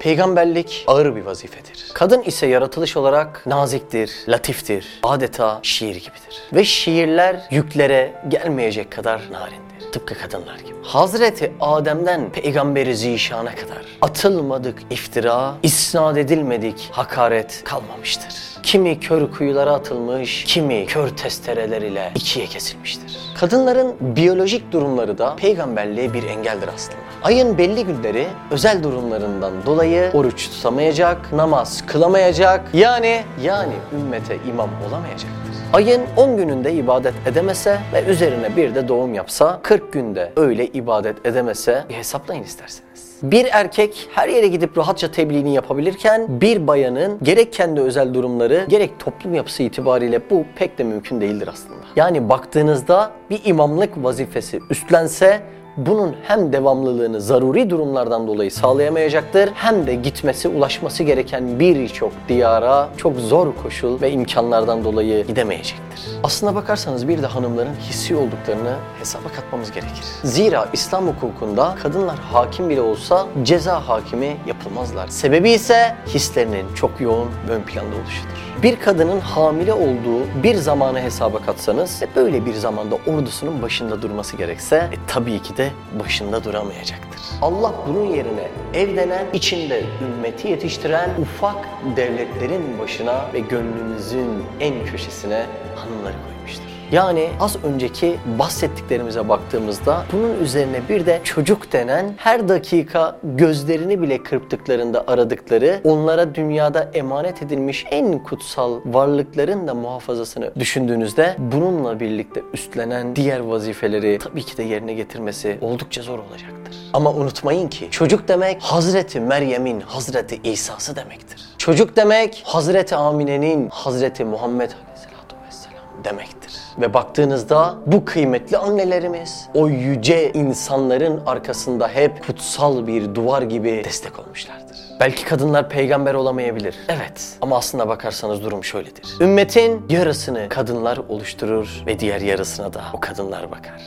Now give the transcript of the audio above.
Peygamberlik ağır bir vazifedir. Kadın ise yaratılış olarak naziktir, latiftir, adeta şiir gibidir. Ve şiirler yüklere gelmeyecek kadar narindir. Tıpkı kadınlar gibi. Hazreti Adem'den Peygamberi Zişan'a kadar atılmadık iftira, isnat edilmedik hakaret kalmamıştır. Kimi kör kuyulara atılmış, kimi kör testereler ile ikiye kesilmiştir. Kadınların biyolojik durumları da peygamberliğe bir engeldir aslında. Ayın belli günleri özel durumlarından dolayı oruç tutamayacak, namaz kılamayacak, yani yani ümmete imam olamayacaktır. Ayın 10 gününde ibadet edemese ve üzerine bir de doğum yapsa 40 günde öyle ibadet edemese bir hesaplayın isterseniz. Bir erkek her yere gidip rahatça tebliğini yapabilirken bir bayanın gerek kendi özel durumları gerek toplum yapısı itibariyle bu pek de mümkün değildir aslında. Yani baktığınızda bir imamlık vazifesi üstlense bunun hem devamlılığını zaruri durumlardan dolayı sağlayamayacaktır hem de gitmesi, ulaşması gereken birçok diyara çok zor koşul ve imkanlardan dolayı gidemeyecektir. Aslına bakarsanız bir de hanımların hissi olduklarını hesaba katmamız gerekir. Zira İslam hukukunda kadınlar hakim bile olsa ceza hakimi yapılmazlar. Sebebi ise hislerinin çok yoğun ve ön planda oluşudur. Bir kadının hamile olduğu bir zamanı hesaba katsanız ve böyle bir zamanda ordusunun başında durması gerekse e, tabii ki de başında duramayacaktır. Allah bunun yerine evlenen, içinde ümmeti yetiştiren ufak devletlerin başına ve gönlümüzün en köşesine hanımları koymuştur. Yani az önceki bahsettiklerimize baktığımızda bunun üzerine bir de çocuk denen her dakika gözlerini bile kırptıklarında aradıkları onlara dünyada emanet edilmiş en kutsal varlıkların da muhafazasını düşündüğünüzde bununla birlikte üstlenen diğer vazifeleri tabii ki de yerine getirmesi oldukça zor olacaktır. Ama unutmayın ki çocuk demek Hazreti Meryem'in Hazreti İsa'sı demektir. Çocuk demek Hazreti Amine'nin Hazreti Muhammed Aleyhisselatü Vesselam demektir. Ve baktığınızda bu kıymetli annelerimiz o yüce insanların arkasında hep kutsal bir duvar gibi destek olmuşlardır. Belki kadınlar peygamber olamayabilir. Evet ama aslında bakarsanız durum şöyledir. Ümmetin yarısını kadınlar oluşturur ve diğer yarısına da o kadınlar bakar.